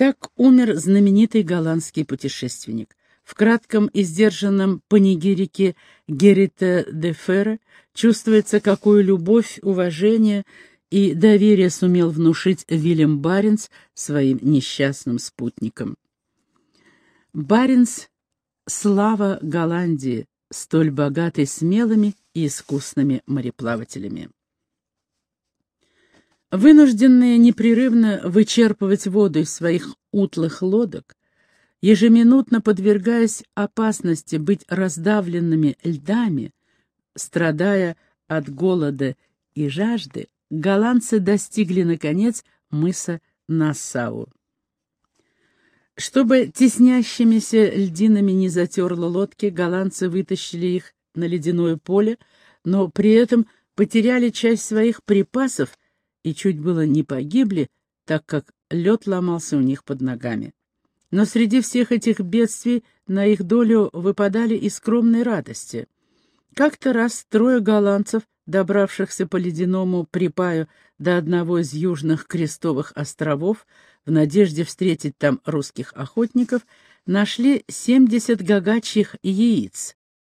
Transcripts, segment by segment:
Так умер знаменитый голландский путешественник. В кратком и сдержанном панигирике Геррита де Ферре чувствуется, какую любовь, уважение и доверие сумел внушить Вильям Баренц своим несчастным спутникам. Баренц — слава Голландии, столь богатой смелыми и искусными мореплавателями. Вынужденные непрерывно вычерпывать воду из своих утлых лодок, ежеминутно подвергаясь опасности быть раздавленными льдами, страдая от голода и жажды, голландцы достигли, наконец, мыса Нассау. Чтобы теснящимися льдинами не затерло лодки, голландцы вытащили их на ледяное поле, но при этом потеряли часть своих припасов и чуть было не погибли, так как лед ломался у них под ногами. Но среди всех этих бедствий на их долю выпадали и скромные радости. Как-то раз трое голландцев, добравшихся по ледяному припаю до одного из южных крестовых островов, в надежде встретить там русских охотников, нашли 70 гагачьих яиц.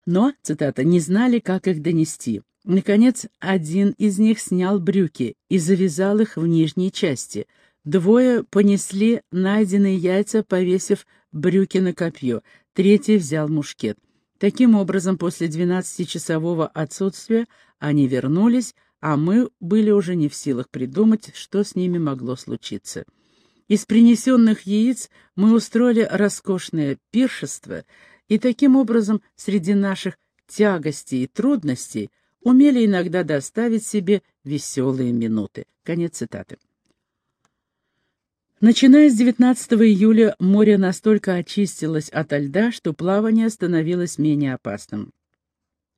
Но, цитата, «не знали, как их донести». Наконец, один из них снял брюки и завязал их в нижней части. Двое понесли найденные яйца, повесив брюки на копье. Третий взял мушкет. Таким образом, после двенадцатичасового отсутствия они вернулись, а мы были уже не в силах придумать, что с ними могло случиться. Из принесенных яиц мы устроили роскошное пиршество, и таким образом среди наших тягостей и трудностей умели иногда доставить себе веселые минуты. Конец цитаты. Начиная с 19 июля море настолько очистилось от льда, что плавание становилось менее опасным.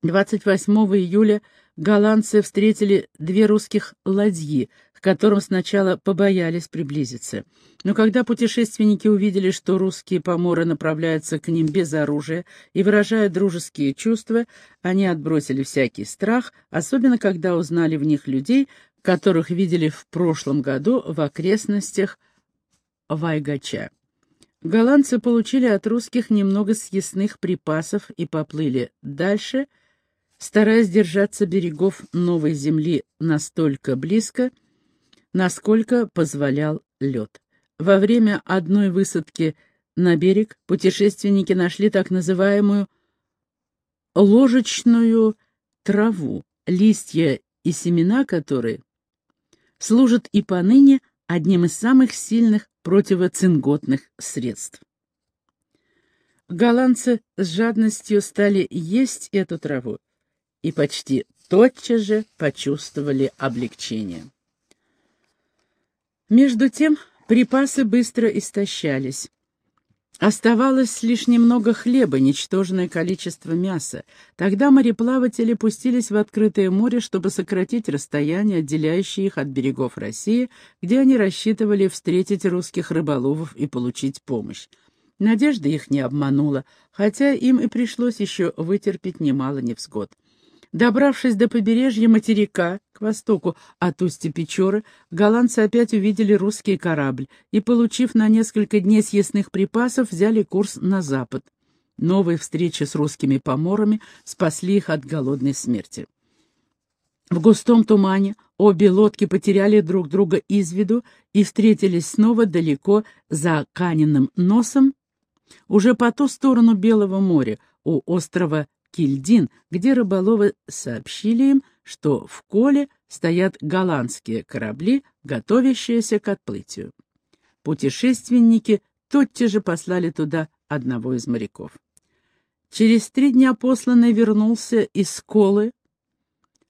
28 июля голландцы встретили две русских ладьи, которым сначала побоялись приблизиться. Но когда путешественники увидели, что русские поморы направляются к ним без оружия и выражая дружеские чувства, они отбросили всякий страх, особенно когда узнали в них людей, которых видели в прошлом году в окрестностях Вайгача. Голландцы получили от русских немного съестных припасов и поплыли дальше, стараясь держаться берегов новой земли настолько близко, насколько позволял лед. Во время одной высадки на берег путешественники нашли так называемую ложечную траву, листья и семена которой служат и поныне одним из самых сильных противоцинготных средств. Голландцы с жадностью стали есть эту траву и почти тотчас же почувствовали облегчение. Между тем припасы быстро истощались. Оставалось лишь немного хлеба, ничтожное количество мяса. Тогда мореплаватели пустились в открытое море, чтобы сократить расстояние, отделяющее их от берегов России, где они рассчитывали встретить русских рыболовов и получить помощь. Надежда их не обманула, хотя им и пришлось еще вытерпеть немало невзгод. Добравшись до побережья материка, востоку от устья Печоры, голландцы опять увидели русский корабль и, получив на несколько дней съестных припасов, взяли курс на запад. Новые встречи с русскими поморами спасли их от голодной смерти. В густом тумане обе лодки потеряли друг друга из виду и встретились снова далеко за Каниным носом, уже по ту сторону Белого моря, у острова Кильдин, где рыболовы сообщили им, что в Коле стоят голландские корабли, готовящиеся к отплытию. Путешественники тотчас же послали туда одного из моряков. Через три дня посланный вернулся из Колы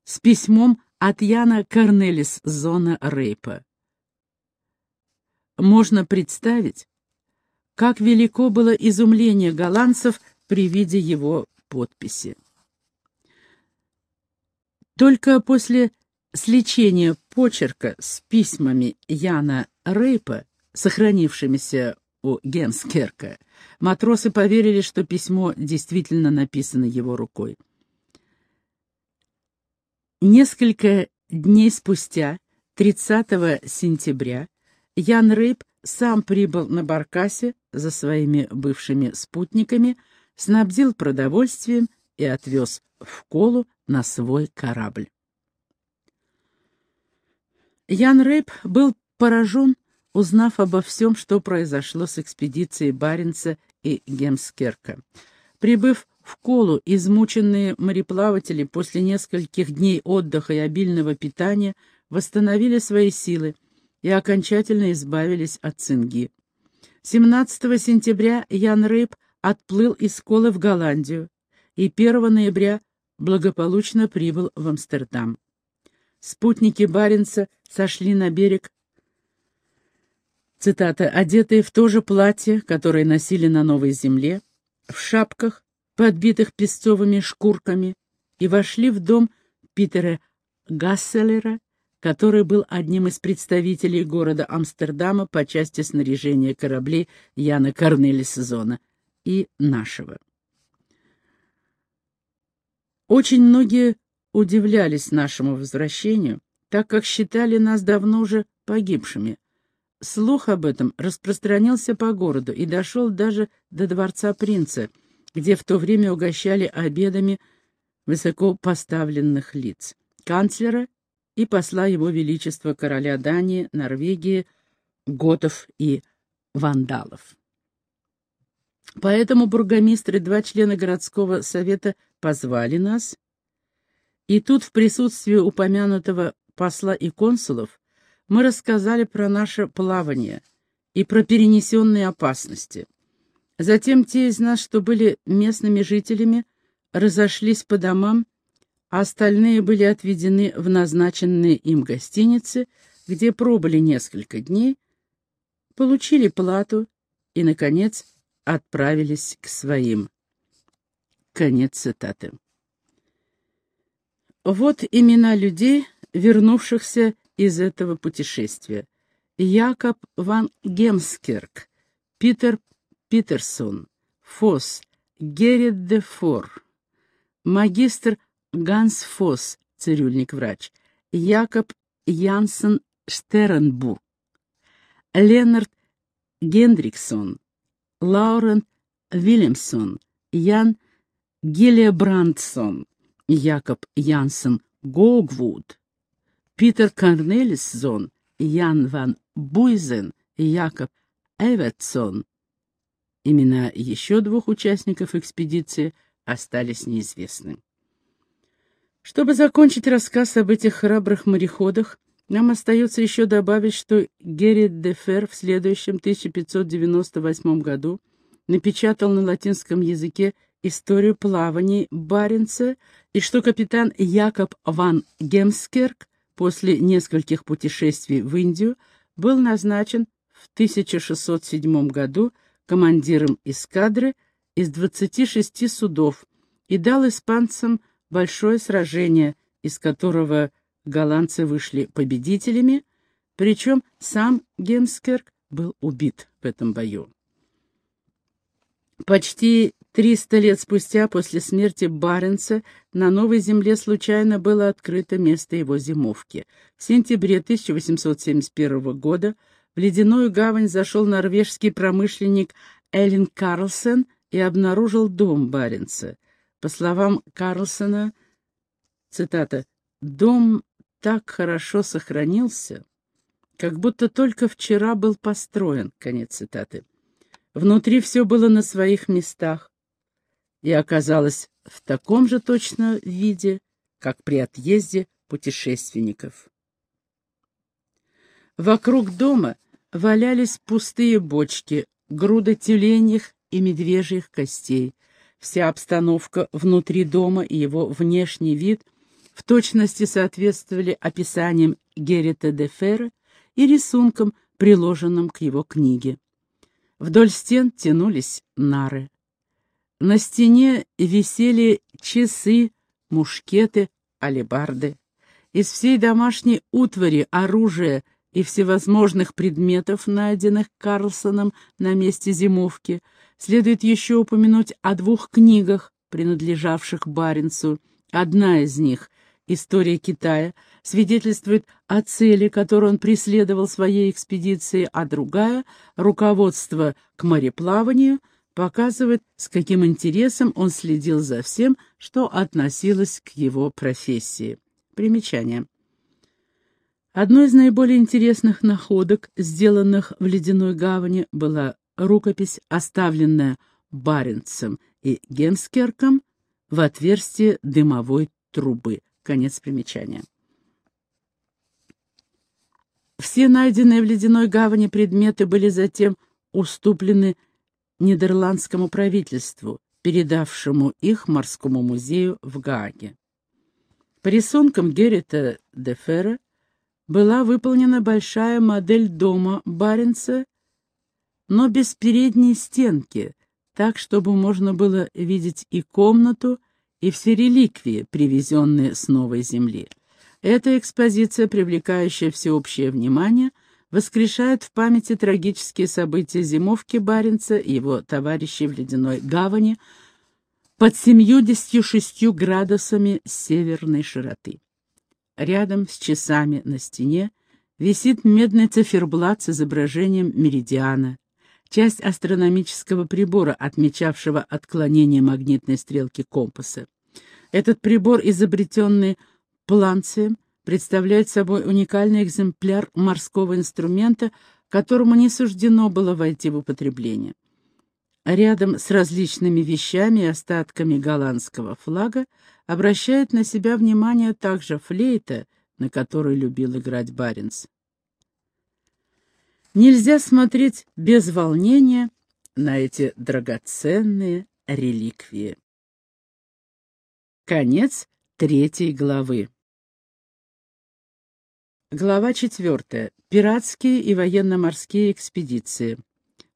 с письмом от Яна Корнелис зона Рейпа. Можно представить, как велико было изумление голландцев при виде его подписи. Только после сличения почерка с письмами Яна Рейпа, сохранившимися у Генскерка, матросы поверили, что письмо действительно написано его рукой. Несколько дней спустя, 30 сентября, Ян Рейп сам прибыл на Баркасе за своими бывшими спутниками, снабдил продовольствием и отвез в Колу на свой корабль. Ян Рейп был поражен, узнав обо всем, что произошло с экспедицией Баренца и Гемскерка. Прибыв в Колу, измученные мореплаватели после нескольких дней отдыха и обильного питания восстановили свои силы и окончательно избавились от цинги. 17 сентября Ян Рейп отплыл из Колы в Голландию и 1 ноября благополучно прибыл в Амстердам. Спутники Баренца сошли на берег, цитата, «одетые в то же платье, которое носили на Новой Земле, в шапках, подбитых песцовыми шкурками, и вошли в дом Питера Гасселера, который был одним из представителей города Амстердама по части снаряжения кораблей Яна Корнелисона и нашего. Очень многие удивлялись нашему возвращению, так как считали нас давно уже погибшими. Слух об этом распространился по городу и дошел даже до дворца принца, где в то время угощали обедами высоко поставленных лиц, канцлера и посла его величества короля Дании, Норвегии, готов и вандалов. Поэтому бургомистры, два члена городского совета позвали нас, и тут в присутствии упомянутого посла и консулов мы рассказали про наше плавание и про перенесенные опасности. Затем те из нас, что были местными жителями, разошлись по домам, а остальные были отведены в назначенные им гостиницы, где пробыли несколько дней, получили плату и, наконец, отправились к своим. Конец цитаты. Вот имена людей, вернувшихся из этого путешествия. Якоб ван Гемскерк, Питер Питерсон, Фос, Геррит де Фор, магистр Ганс Фос, цирюльник-врач, Якоб Янсен Штеренбург, Ленард Гендриксон, Лаурен Вильямсон, Ян Гиллебрандсон, Якоб Янсен Гогвуд, Питер Корнелиссон, Ян ван Буйзен Якоб Эвертсон. Имена еще двух участников экспедиции остались неизвестны. Чтобы закончить рассказ об этих храбрых мореходах, нам остается еще добавить, что Геррит де Фер в следующем 1598 году напечатал на латинском языке историю плаваний Баренца и что капитан Якоб ван Гемскерк после нескольких путешествий в Индию был назначен в 1607 году командиром эскадры из 26 судов и дал испанцам большое сражение, из которого голландцы вышли победителями, причем сам Гемскерк был убит в этом бою. Почти триста лет спустя после смерти Баренца на Новой Земле случайно было открыто место его зимовки. В сентябре 1871 года в ледяную гавань зашел норвежский промышленник Эллен Карлсен и обнаружил дом Баренца. По словам Карлсона, цитата, «Дом так хорошо сохранился, как будто только вчера был построен», конец цитаты. Внутри все было на своих местах и оказалось в таком же точно виде, как при отъезде путешественников. Вокруг дома валялись пустые бочки, груда тюленьих и медвежьих костей. Вся обстановка внутри дома и его внешний вид в точности соответствовали описаниям Геррита де Ферре и рисункам, приложенным к его книге. Вдоль стен тянулись нары. На стене висели часы, мушкеты, алебарды. Из всей домашней утвари, оружия и всевозможных предметов, найденных Карлсоном на месте зимовки, следует еще упомянуть о двух книгах, принадлежавших Баренцу. Одна из них «История Китая» свидетельствует о цели, которую он преследовал своей экспедиции, а другая «Руководство к мореплаванию» показывает, с каким интересом он следил за всем, что относилось к его профессии. Примечание. Одной из наиболее интересных находок, сделанных в Ледяной гавани, была рукопись, оставленная Баренцем и Генскерком в отверстие дымовой трубы. Конец примечания. Все найденные в Ледяной гавани предметы были затем уступлены нидерландскому правительству, передавшему их морскому музею в Гааге. По рисункам Геррита де Ферра была выполнена большая модель дома Баренца, но без передней стенки, так, чтобы можно было видеть и комнату, и все реликвии, привезенные с новой земли. Эта экспозиция, привлекающая всеобщее внимание, воскрешает в памяти трагические события зимовки Баренца и его товарищей в ледяной гавани под 76 градусами северной широты. Рядом с часами на стене висит медный циферблат с изображением меридиана, часть астрономического прибора, отмечавшего отклонение магнитной стрелки компаса. Этот прибор, изобретенный Планцием, представляет собой уникальный экземпляр морского инструмента, которому не суждено было войти в употребление. Рядом с различными вещами и остатками голландского флага обращает на себя внимание также флейта, на которой любил играть Баренц. Нельзя смотреть без волнения на эти драгоценные реликвии. Конец третьей главы. Глава четвертая. Пиратские и военно-морские экспедиции.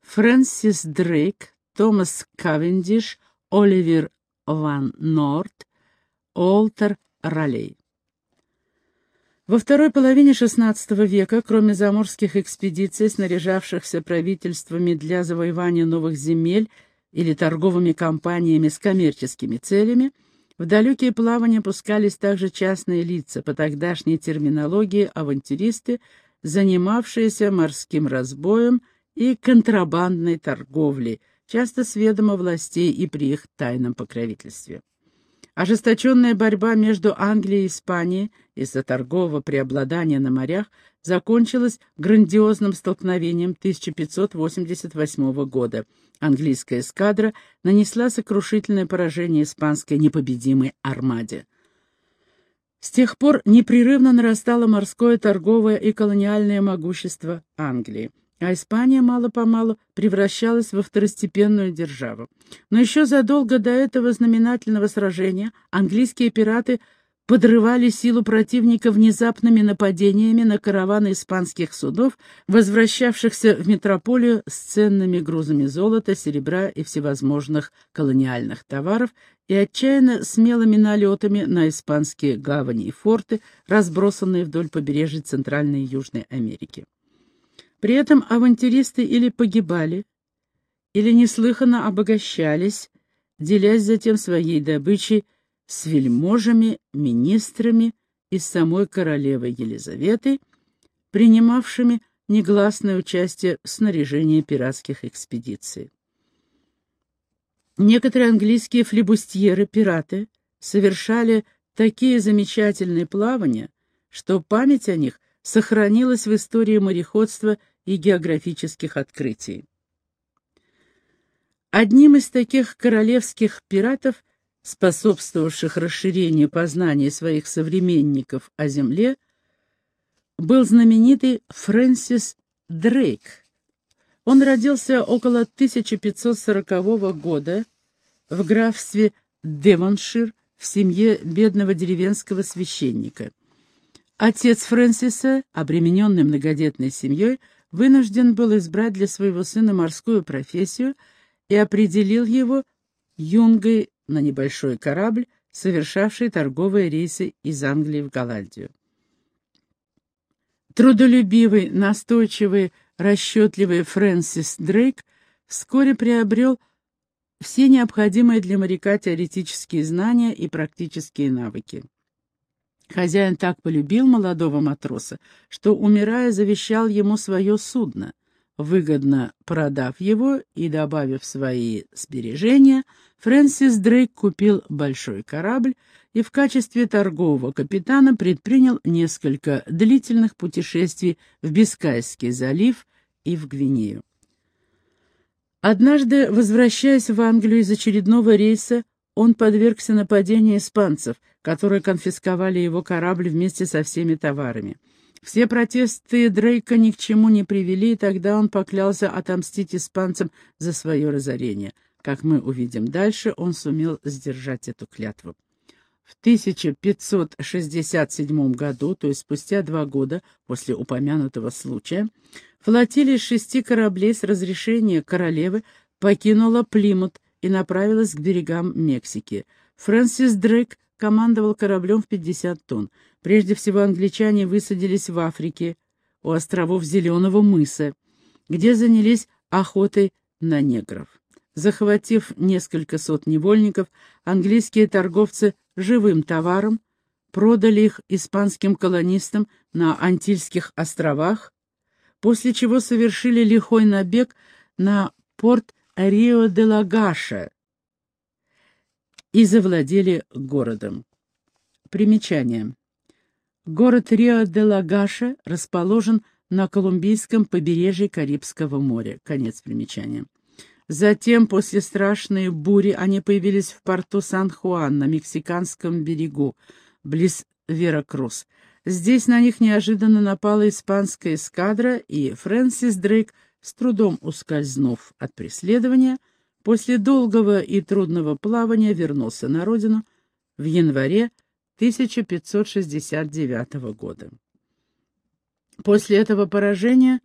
Фрэнсис Дрейк, Томас Кавендиш, Оливер Ван Норт, Олтер Ролей. Во второй половине XVI века, кроме заморских экспедиций, снаряжавшихся правительствами для завоевания новых земель или торговыми компаниями с коммерческими целями, в далекие плавания пускались также частные лица, по тогдашней терминологии авантюристы, занимавшиеся морским разбоем и контрабандной торговлей, часто с ведома властей и при их тайном покровительстве. Ожесточенная борьба между Англией и Испанией из-за торгового преобладания на морях закончилась грандиозным столкновением 1588 года. Английская эскадра нанесла сокрушительное поражение испанской непобедимой армаде. С тех пор непрерывно нарастало морское, торговое и колониальное могущество Англии а Испания мало-помалу превращалась во второстепенную державу. Но еще задолго до этого знаменательного сражения английские пираты подрывали силу противника внезапными нападениями на караваны испанских судов, возвращавшихся в метрополию с ценными грузами золота, серебра и всевозможных колониальных товаров, и отчаянно смелыми налетами на испанские гавани и форты, разбросанные вдоль побережья Центральной и Южной Америки. При этом авантюристы или погибали, или неслыханно обогащались, делясь затем своей добычей с вельможами, министрами и самой королевой Елизаветой, принимавшими негласное участие в снаряжении пиратских экспедиций. Некоторые английские флебустьеры-пираты совершали такие замечательные плавания, что память о них сохранилась в истории мореходства и географических открытий. Одним из таких королевских пиратов, способствовавших расширению познания своих современников о земле, был знаменитый Фрэнсис Дрейк. Он родился около 1540 года в графстве Девоншир в семье бедного деревенского священника. Отец Фрэнсиса, обремененный многодетной семьей, вынужден был избрать для своего сына морскую профессию и определил его юнгой на небольшой корабль, совершавший торговые рейсы из Англии в Голландию. Трудолюбивый, настойчивый, расчетливый Фрэнсис Дрейк вскоре приобрел все необходимые для моряка теоретические знания и практические навыки. Хозяин так полюбил молодого матроса, что, умирая, завещал ему свое судно. Выгодно продав его и добавив свои сбережения, Фрэнсис Дрейк купил большой корабль и в качестве торгового капитана предпринял несколько длительных путешествий в Бискайский залив и в Гвинею. Однажды, возвращаясь в Англию из очередного рейса, он подвергся нападению испанцев, которые конфисковали его корабль вместе со всеми товарами. Все протесты Дрейка ни к чему не привели, и тогда он поклялся отомстить испанцам за свое разорение. Как мы увидим дальше, он сумел сдержать эту клятву. В 1567 году, то есть спустя два года после упомянутого случая, флотилия шести кораблей с разрешения королевы покинула Плимут и направилась к берегам Мексики. Фрэнсис Дрейк командовал кораблем в 50 тонн. Прежде всего англичане высадились в Африке, у островов Зеленого мыса, где занялись охотой на негров. Захватив несколько сот невольников, английские торговцы живым товаром продали их испанским колонистам на Антильских островах, после чего совершили лихой набег на порт Рио-де-Лагаша и завладели городом. Примечание. Город Рио-де-Лагаша расположен на колумбийском побережье Карибского моря. Конец примечания. Затем, после страшной бури, они появились в порту Сан-Хуан на мексиканском берегу, близ Веракрус. Здесь на них неожиданно напала испанская эскадра, и Фрэнсис Дрейк, с трудом ускользнув от преследования, после долгого и трудного плавания вернулся на родину в январе 1569 года. После этого поражения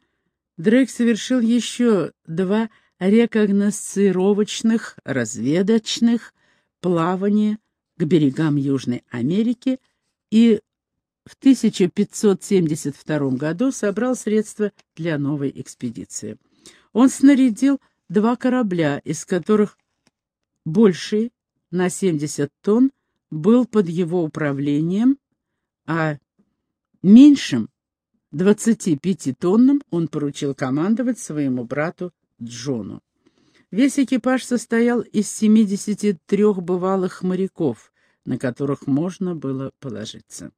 Дрейк совершил еще два рекогносцировочных, разведочных плавания к берегам Южной Америки и в 1572 году собрал средства для новой экспедиции. Он снарядил два корабля, из которых больший на 70 тонн был под его управлением, а меньшим, 25-тонным, он поручил командовать своему брату Джону. Весь экипаж состоял из 73 бывалых моряков, на которых можно было положиться.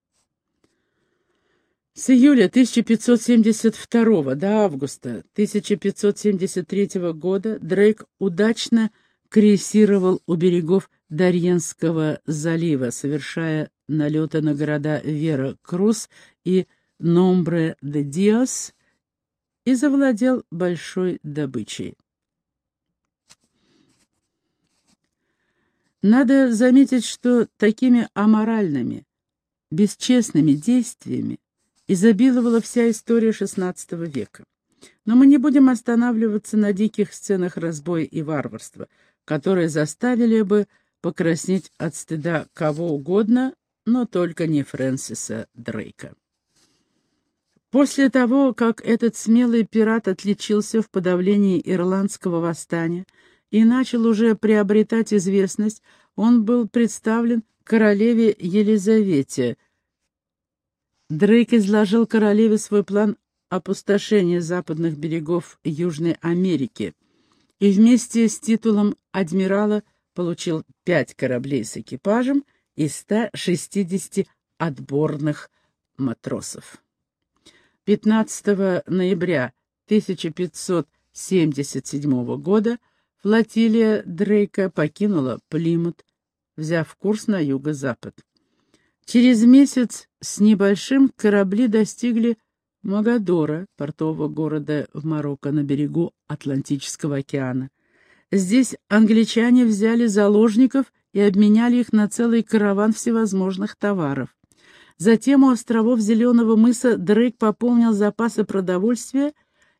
С июля 1572 до августа 1573 года Дрейк удачно крейсировал у берегов Дарьенского залива, совершая налеты на города Вера-Крус и Номбре-де-Диос и завладел большой добычей. Надо заметить, что такими аморальными, бесчестными действиями изобиловала вся история XVI века. Но мы не будем останавливаться на диких сценах разбоя и варварства, которые заставили бы покраснеть от стыда кого угодно, но только не Фрэнсиса Дрейка. После того, как этот смелый пират отличился в подавлении ирландского восстания и начал уже приобретать известность, он был представлен королеве Елизавете. Дрейк изложил королеве свой план опустошения западных берегов Южной Америки и вместе с титулом адмирала получил пять кораблей с экипажем и 160 отборных матросов. 15 ноября 1577 года флотилия Дрейка покинула Плимут, взяв курс на юго-запад. Через месяц с небольшим корабли достигли Магадора, портового города в Марокко на берегу Атлантического океана. Здесь англичане взяли заложников и обменяли их на целый караван всевозможных товаров. Затем у островов Зеленого мыса Дрейк пополнил запасы продовольствия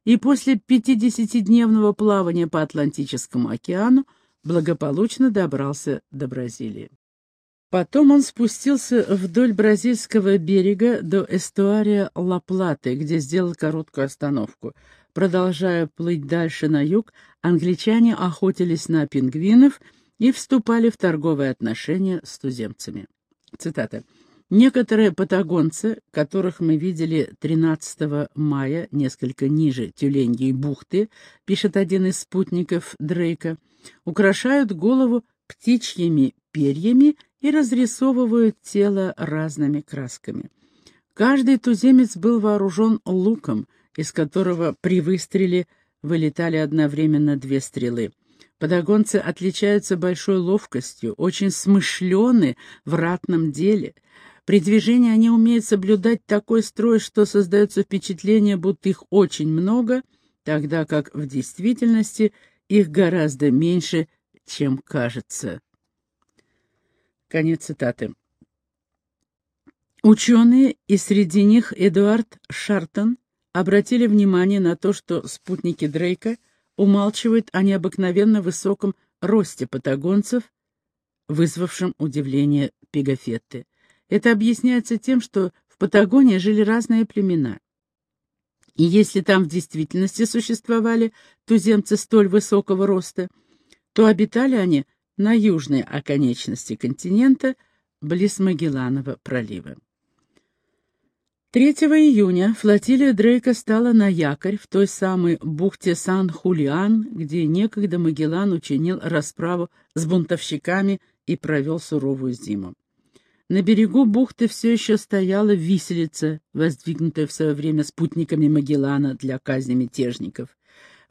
и после 50-дневного плавания по Атлантическому океану благополучно добрался до Бразилии. Потом он спустился вдоль бразильского берега до эстуария Ла-Платы, где сделал короткую остановку. Продолжая плыть дальше на юг, англичане охотились на пингвинов и вступали в торговые отношения с туземцами. Цитата. Некоторые патагонцы, которых мы видели 13 мая, несколько ниже Тюленьей бухты, пишет один из спутников Дрейка, украшают голову птичьими перьями и разрисовывают тело разными красками. Каждый туземец был вооружен луком, из которого при выстреле вылетали одновременно две стрелы. Патагонцы отличаются большой ловкостью, очень смышлены в ратном деле. При движении они умеют соблюдать такой строй, что создается впечатление, будто их очень много, тогда как в действительности их гораздо меньше, чем кажется. Конец цитаты. Ученые, и среди них Эдуард Шартон, обратили внимание на то, что спутники Дрейка — умалчивает о необыкновенно высоком росте патагонцев, вызвавшем удивление Пегафетты. Это объясняется тем, что в Патагонии жили разные племена. И если там в действительности существовали туземцы столь высокого роста, то обитали они на южной оконечности континента, близ Магелланова пролива. 3 июня флотилия Дрейка стала на якорь в той самой бухте Сан-Хулиан, где некогда Магеллан учинил расправу с бунтовщиками и провел суровую зиму. На берегу бухты все еще стояла виселица, воздвигнутая в свое время спутниками Магеллана для казни мятежников.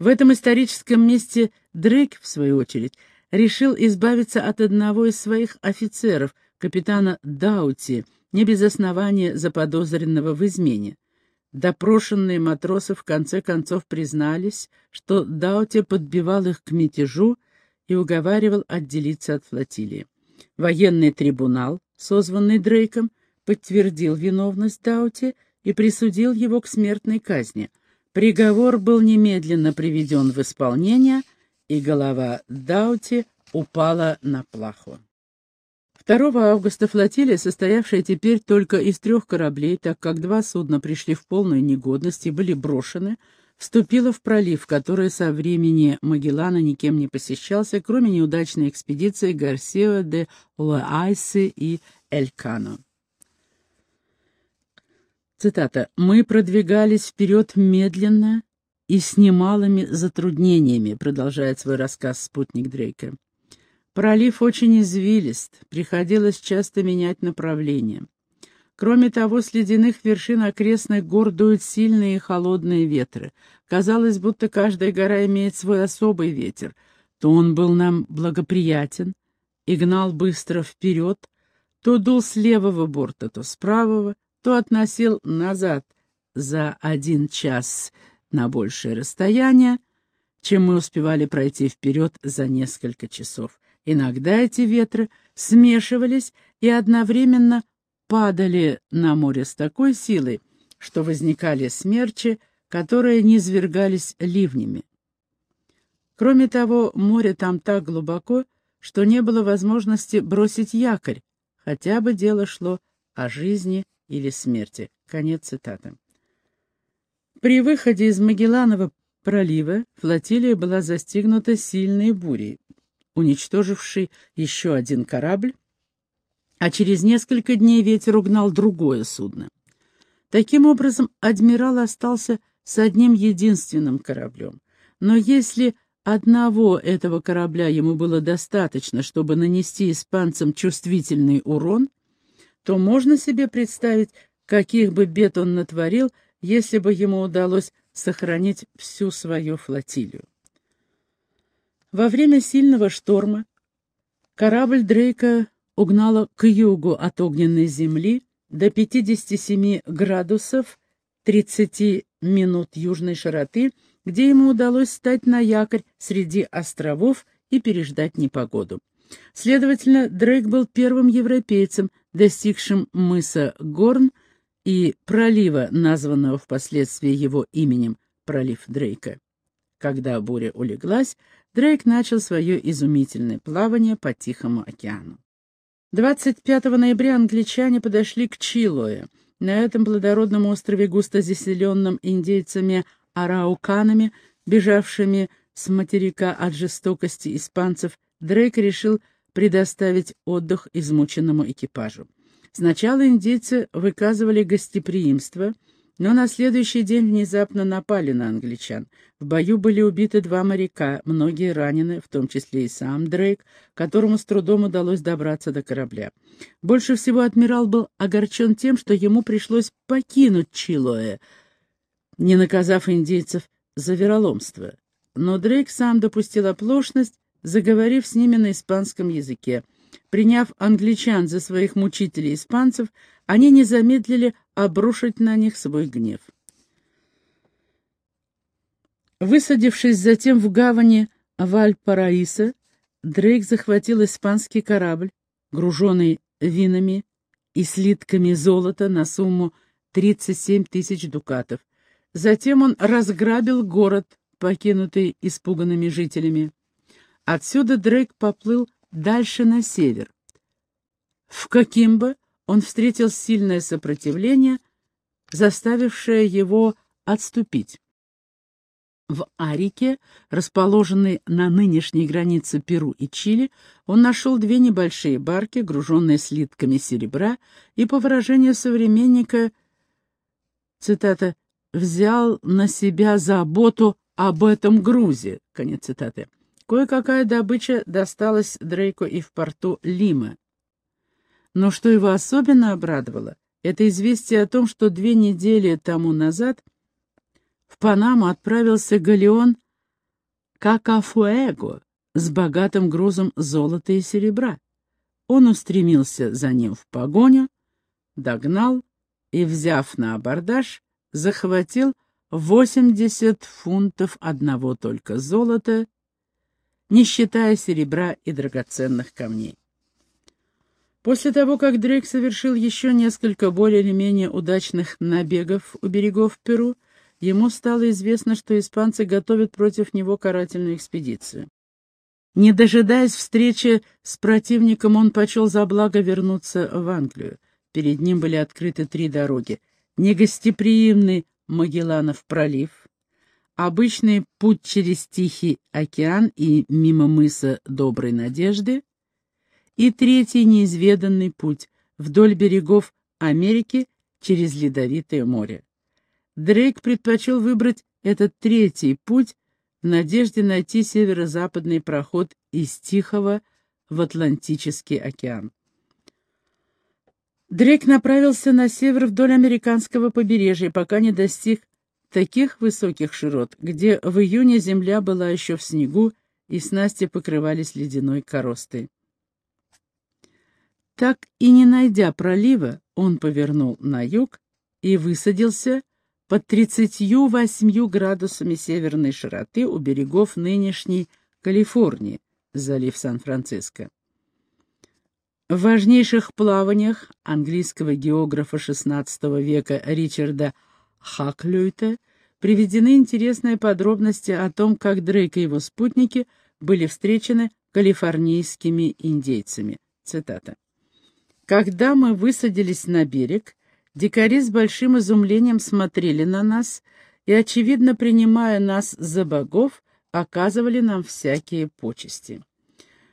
В этом историческом месте Дрейк, в свою очередь, решил избавиться от одного из своих офицеров, капитана Даути, не без основания заподозренного в измене. Допрошенные матросы в конце концов признались, что Даути подбивал их к мятежу и уговаривал отделиться от флотилии. Военный трибунал, созванный Дрейком, подтвердил виновность Даути и присудил его к смертной казни. Приговор был немедленно приведен в исполнение, и голова Даути упала на плаху. 2 августа флотилия, состоявшая теперь только из трех кораблей, так как два судна пришли в полную негодность и были брошены, вступила в пролив, который со времени Магеллана никем не посещался, кроме неудачной экспедиции Гарсио де Луайсы и Элькано. Цитата. «Мы продвигались вперед медленно и с немалыми затруднениями», продолжает свой рассказ спутник Дрейка. Пролив очень извилист, приходилось часто менять направление. Кроме того, с ледяных вершин окрестных гор дуют сильные и холодные ветры. Казалось, будто каждая гора имеет свой особый ветер. То он был нам благоприятен и гнал быстро вперед, то дул с левого борта, то с правого, то относил назад за один час на большее расстояние, чем мы успевали пройти вперед за несколько часов. Иногда эти ветры смешивались и одновременно падали на море с такой силой, что возникали смерчи, которые низвергались ливнями. Кроме того, море там так глубоко, что не было возможности бросить якорь, хотя бы дело шло о жизни или смерти. Конец цитаты. При выходе из Магелланова пролива флотилия была застигнута сильной бурей уничтоживший еще один корабль, а через несколько дней ветер угнал другое судно. Таким образом, адмирал остался с одним единственным кораблем. Но если одного этого корабля ему было достаточно, чтобы нанести испанцам чувствительный урон, то можно себе представить, каких бы бед он натворил, если бы ему удалось сохранить всю свою флотилию. Во время сильного шторма корабль Дрейка угнала к югу от огненной земли до 57 градусов 30 минут южной широты, где ему удалось стать на якорь среди островов и переждать непогоду. Следовательно, Дрейк был первым европейцем, достигшим мыса Горн и пролива, названного впоследствии его именем, пролив Дрейка. Когда буря улеглась, Дрейк начал свое изумительное плавание по Тихому океану. 25 ноября англичане подошли к Чилое. На этом плодородном острове, густо заселенном индейцами арауканами, бежавшими с материка от жестокости испанцев, Дрейк решил предоставить отдых измученному экипажу. Сначала индейцы выказывали гостеприимство, но на следующий день внезапно напали на англичан. В бою были убиты два моряка, многие ранены, в том числе и сам Дрейк, которому с трудом удалось добраться до корабля. Больше всего адмирал был огорчен тем, что ему пришлось покинуть Чилоэ, не наказав индейцев за вероломство. Но Дрейк сам допустил оплошность, заговорив с ними на испанском языке. Приняв англичан за своих мучителей-испанцев, они не замедлили обрушить на них свой гнев. Высадившись затем в гавани Вальпараиса, Дрейк захватил испанский корабль, груженный винами и слитками золота на сумму 37 тысяч дукатов. Затем он разграбил город, покинутый испуганными жителями. Отсюда Дрейк поплыл дальше на север. В Кокимбо он встретил сильное сопротивление, заставившее его отступить. В Арике, расположенной на нынешней границе Перу и Чили, он нашел две небольшие барки, груженные слитками серебра, и, по выражению современника, цитата, «взял на себя заботу об этом грузе», конец цитаты. Кое-какая добыча досталась Дрейку и в порту Лима. Но что его особенно обрадовало, это известие о том, что две недели тому назад в Панаму отправился галеон Какафуэго с богатым грузом золота и серебра. Он устремился за ним в погоню, догнал и, взяв на абордаж, захватил 80 фунтов одного только золота не считая серебра и драгоценных камней. После того, как Дрейк совершил еще несколько более или менее удачных набегов у берегов Перу, ему стало известно, что испанцы готовят против него карательную экспедицию. Не дожидаясь встречи с противником, он почел за благо вернуться в Англию. Перед ним были открыты три дороги. Негостеприимный Магелланов пролив, обычный путь через Тихий океан и мимо мыса Доброй Надежды, и третий неизведанный путь вдоль берегов Америки через Ледовитое море. Дрейк предпочел выбрать этот третий путь в надежде найти северо-западный проход из Тихого в Атлантический океан. Дрейк направился на север вдоль американского побережья, пока не достиг таких высоких широт, где в июне земля была еще в снегу и снасти покрывались ледяной коростой. Так и не найдя пролива, он повернул на юг и высадился под 38 градусами северной широты у берегов нынешней Калифорнии, залив Сан-Франциско. В важнейших плаваниях английского географа XVI века Ричарда Хаклюйта приведены интересные подробности о том, как Дрейк и его спутники были встречены калифорнийскими индейцами. Цитата. «Когда мы высадились на берег, дикари с большим изумлением смотрели на нас и, очевидно, принимая нас за богов, оказывали нам всякие почести.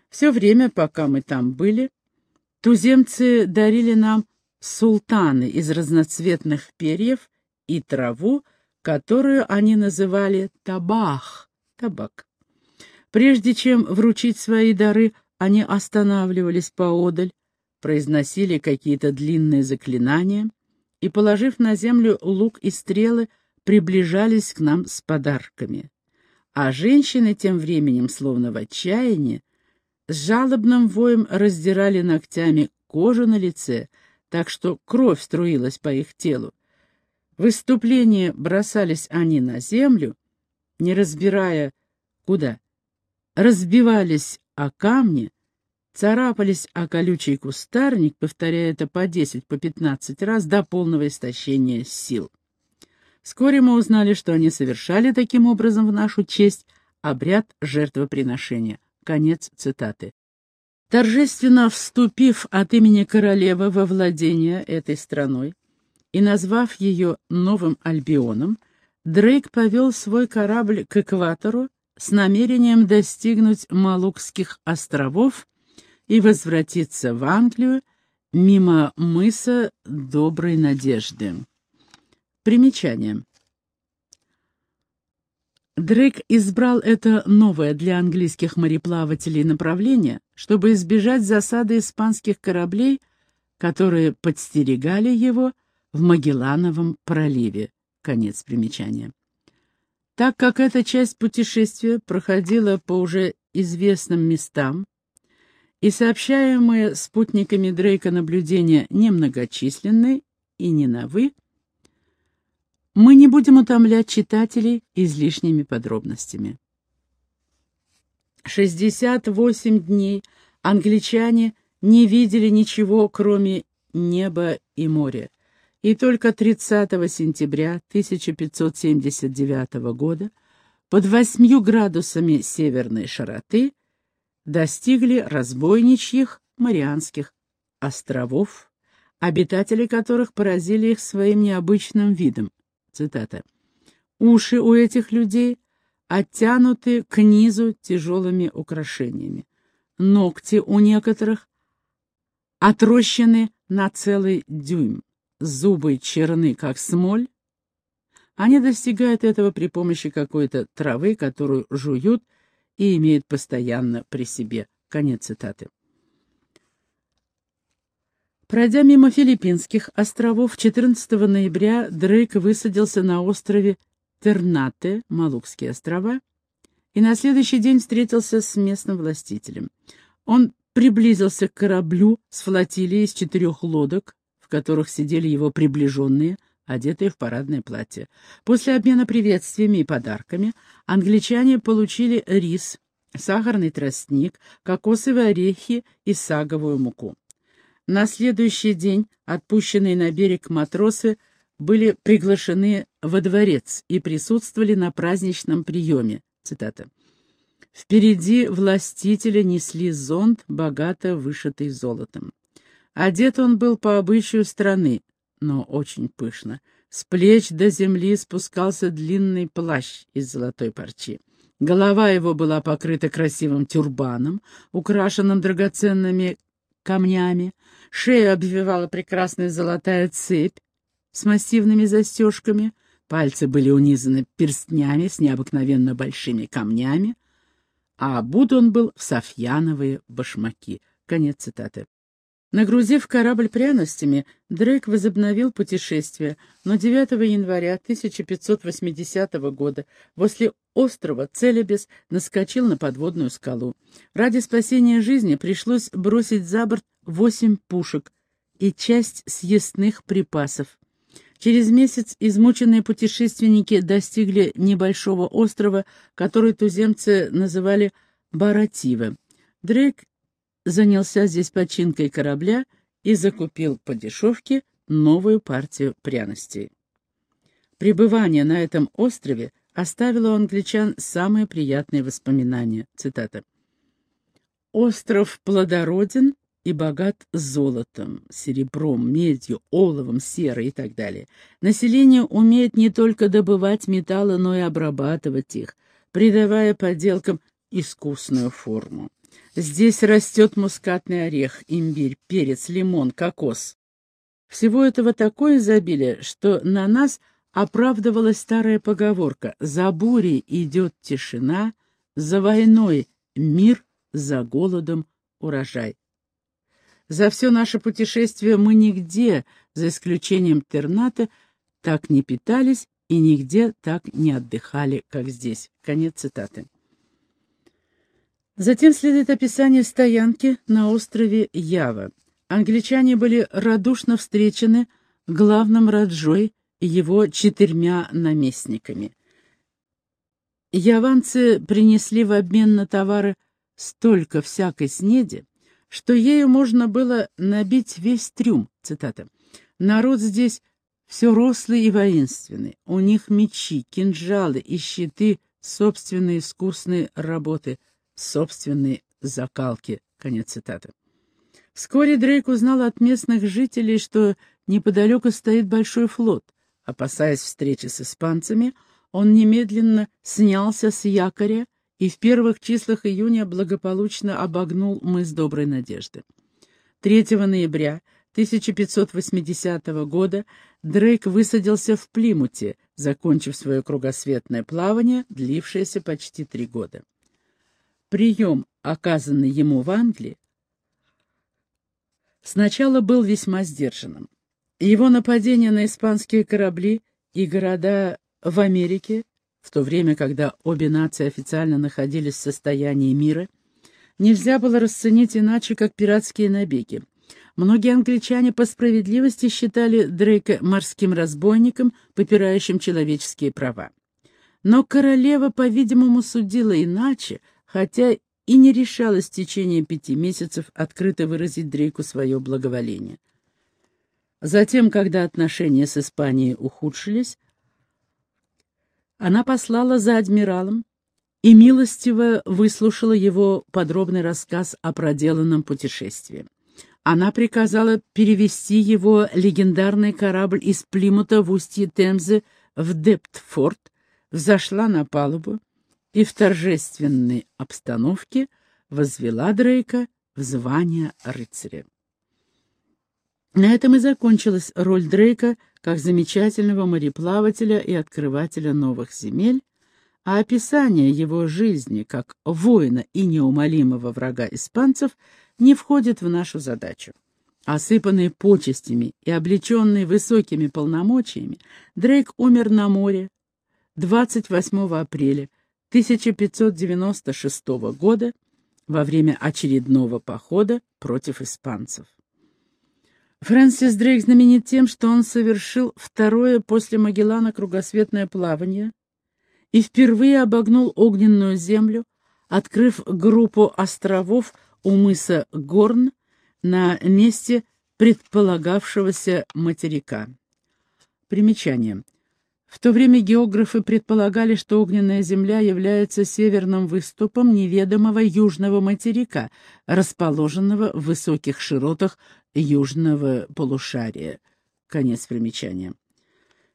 Все время, пока мы там были, туземцы дарили нам султаны из разноцветных перьев и траву, которую они называли табах, табак. Прежде чем вручить свои дары, они останавливались поодаль, произносили какие-то длинные заклинания и, положив на землю лук и стрелы, приближались к нам с подарками. А женщины тем временем, словно в отчаянии, с жалобным воем раздирали ногтями кожу на лице, так что кровь струилась по их телу. В выступлении бросались они на землю, не разбирая, куда. Разбивались о камни, царапались о колючий кустарник, повторяя это по десять, по пятнадцать раз до полного истощения сил. Вскоре мы узнали, что они совершали таким образом в нашу честь обряд жертвоприношения. Конец цитаты. Торжественно вступив от имени королевы во владение этой страной, и, назвав ее Новым Альбионом, Дрейк повел свой корабль к экватору с намерением достигнуть Малукских островов и возвратиться в Англию Мимо мыса Доброй Надежды. Примечание. Дрейк избрал это новое для английских мореплавателей направление, чтобы избежать засады испанских кораблей, которые подстерегали его в Магеллановом проливе. Конец примечания. Так как эта часть путешествия проходила по уже известным местам, и сообщаемые спутниками Дрейка наблюдения немногочисленны и не новы, мы не будем утомлять читателей излишними подробностями. 68 дней англичане не видели ничего, кроме неба и моря, и только 30 сентября 1579 года под 8 градусами северной широты достигли разбойничьих Марианских островов, обитатели которых поразили их своим необычным видом. Цитата. «Уши у этих людей оттянуты к низу тяжелыми украшениями. Ногти у некоторых отрощены на целый дюйм. Зубы черны, как смоль. Они достигают этого при помощи какой-то травы, которую жуют и имеют постоянно при себе». Конец цитаты. Пройдя мимо Филиппинских островов, 14 ноября Дрейк высадился на острове Тернате, Малукские острова, и на следующий день встретился с местным властителем. Он приблизился к кораблю с флотилией из четырех лодок, которых сидели его приближенные, одетые в парадное платье. После обмена приветствиями и подарками англичане получили рис, сахарный тростник, кокосовые орехи и саговую муку. На следующий день отпущенные на берег матросы были приглашены во дворец и присутствовали на праздничном приеме. Цитата. Впереди властителя несли зонт, богато вышитый золотом. Одет он был по обычаю страны, но очень пышно. С плеч до земли спускался длинный плащ из золотой парчи. Голова его была покрыта красивым тюрбаном, украшенным драгоценными камнями, шею обвивала прекрасная золотая цепь с массивными застежками, пальцы были унизаны перстнями с необыкновенно большими камнями, а обут он был в софьяновые башмаки. Конец цитаты. Нагрузив корабль пряностями, Дрейк возобновил путешествие, но 9 января 1580 года возле острова Целебес наскочил на подводную скалу. Ради спасения жизни пришлось бросить за борт восемь пушек и часть съестных припасов. Через месяц измученные путешественники достигли небольшого острова, который туземцы называли Баратива. Дрейк занялся здесь починкой корабля и закупил по дешевке новую партию пряностей. Пребывание на этом острове оставило у англичан самые приятные воспоминания. Цитата. «Остров плодороден и богат золотом, серебром, медью, оловом, серой и так далее. Население умеет не только добывать металлы, но и обрабатывать их, придавая поделкам искусную форму. Здесь растет мускатный орех, имбирь, перец, лимон, кокос. Всего этого такое изобилие, что на нас оправдывалась старая поговорка «За бурей идет тишина, за войной мир, за голодом урожай». За все наше путешествие мы нигде, за исключением Терната, так не питались и нигде так не отдыхали, как здесь. Конец цитаты. Затем следует описание стоянки на острове Ява. Англичане были радушно встречены главным Раджой и его четырьмя наместниками. Яванцы принесли в обмен на товары столько всякой снеди, что ею можно было набить весь трюм, цитата. Народ здесь все рослый и воинственный, у них мечи, кинжалы и щиты собственной искусной работы — собственной закалки. Конец цитаты. Вскоре Дрейк узнал от местных жителей, что неподалеку стоит большой флот. Опасаясь встречи с испанцами, он немедленно снялся с якоря и в первых числах июня благополучно обогнул мыс Доброй Надежды. 3 ноября 1580 года Дрейк высадился в Плимуте, закончив свое кругосветное плавание, длившееся почти три года. Прием, оказанный ему в Англии, сначала был весьма сдержанным. Его нападение на испанские корабли и города в Америке, в то время, когда обе нации официально находились в состоянии мира, нельзя было расценить иначе, как пиратские набеги. Многие англичане по справедливости считали Дрейка морским разбойником, попирающим человеческие права. Но королева, по-видимому, судила иначе, хотя и не решалась в течение пяти месяцев открыто выразить Дрейку свое благоволение. Затем, когда отношения с Испанией ухудшились, она послала за адмиралом и милостиво выслушала его подробный рассказ о проделанном путешествии. Она приказала перевести его легендарный корабль из Плимута в устье Темзы в Дептфорд, взошла на палубу и в торжественной обстановке возвела Дрейка в звание рыцаря. На этом и закончилась роль Дрейка как замечательного мореплавателя и открывателя новых земель, а описание его жизни как воина и неумолимого врага испанцев не входит в нашу задачу. Осыпанный почестями и облеченный высокими полномочиями, Дрейк умер на море 28 апреля 1596 года во время очередного похода против испанцев. Фрэнсис Дрейк знаменит тем, что он совершил второе после Магеллана кругосветное плавание и впервые обогнул огненную землю, открыв группу островов у мыса Горн на месте предполагавшегося материка. Примечание. В то время географы предполагали, что огненная земля является северным выступом неведомого южного материка, расположенного в высоких широтах южного полушария. Конец примечания.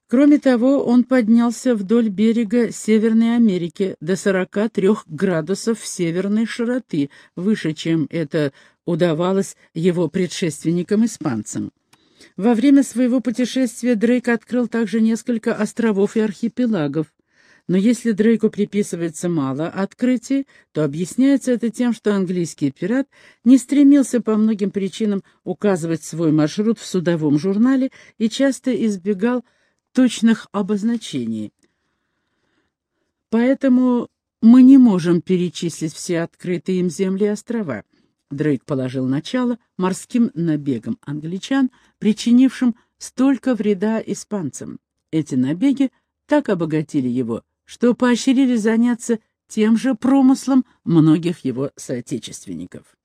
Кроме того, он поднялся вдоль берега Северной Америки до 43 градусов северной широты, выше, чем это удавалось его предшественникам-испанцам. Во время своего путешествия Дрейк открыл также несколько островов и архипелагов. Но если Дрейку приписывается мало открытий, то объясняется это тем, что английский пират не стремился по многим причинам указывать свой маршрут в судовом журнале и часто избегал точных обозначений. Поэтому мы не можем перечислить все открытые им земли и острова. Дрейк положил начало морским набегам англичан, причинившим столько вреда испанцам. Эти набеги так обогатили его, что поощрили заняться тем же промыслом многих его соотечественников.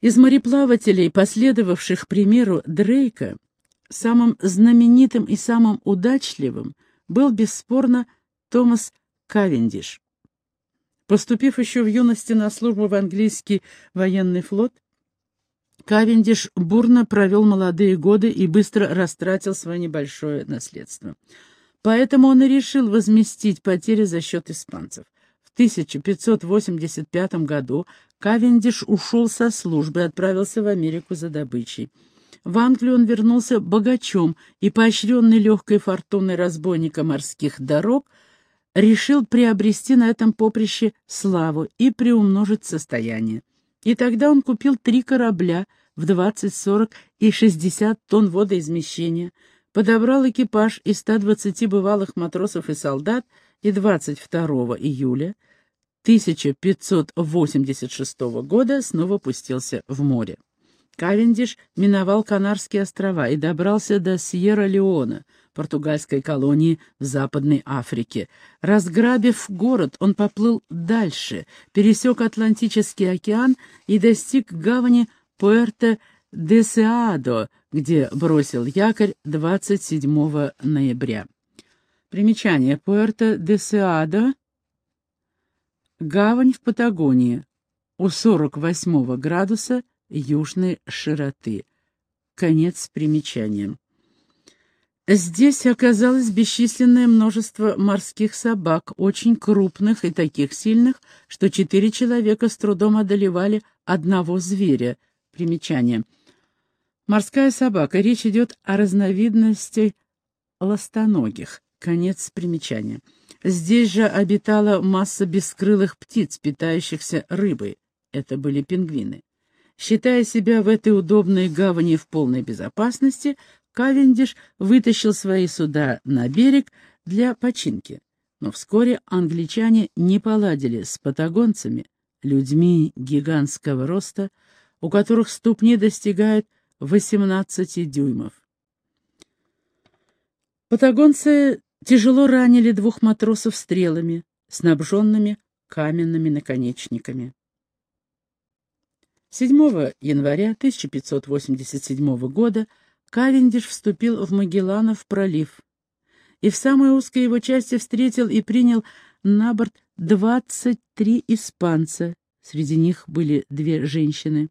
Из мореплавателей, последовавших примеру Дрейка, самым знаменитым и самым удачливым был бесспорно Томас Кавендиш. Поступив еще в юности на службу в английский военный флот, Кавендиш бурно провел молодые годы и быстро растратил свое небольшое наследство. Поэтому он и решил возместить потери за счет испанцев. В 1585 году Кавендиш ушел со службы и отправился в Америку за добычей. В Англию он вернулся богачом и, поощренный легкой фортуной разбойника морских дорог, решил приобрести на этом поприще славу и приумножить состояние. И тогда он купил три корабля в 20, 40 и 60 тонн водоизмещения, подобрал экипаж из 120 бывалых матросов и солдат и 22 июля 1586 года снова пустился в море. Кавендиш миновал Канарские острова и добрался до Сьерра-Леона, португальской колонии в Западной Африке. Разграбив город, он поплыл дальше, пересек Атлантический океан и достиг гавани Пуэрто-де-Сеадо, где бросил якорь 27 ноября. Примечание. Пуэрто-де-Сеадо — гавань в Патагонии, у 48 градуса южной широты. Конец примечания. Здесь оказалось бесчисленное множество морских собак, очень крупных и таких сильных, что четыре человека с трудом одолевали одного зверя. Примечание. Морская собака. Речь идет о разновидности ластоногих. Конец примечания. Здесь же обитала масса бескрылых птиц, питающихся рыбой. Это были пингвины. Считая себя в этой удобной гавани в полной безопасности, Кавендиш вытащил свои суда на берег для починки. Но вскоре англичане не поладили с патагонцами, людьми гигантского роста, у которых ступни достигают 18 дюймов. Патагонцы тяжело ранили двух матросов стрелами, снабженными каменными наконечниками. 7 января 1587 года Кавендиш вступил в Магелланов пролив и в самой узкой его части встретил и принял на борт 23 испанца, среди них были две женщины,